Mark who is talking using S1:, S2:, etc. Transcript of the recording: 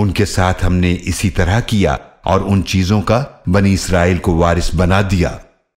S1: उनके साथ हमने इसी तरह किया और उन चीज़ों का बनी इसराइल को वारिस बना दिया।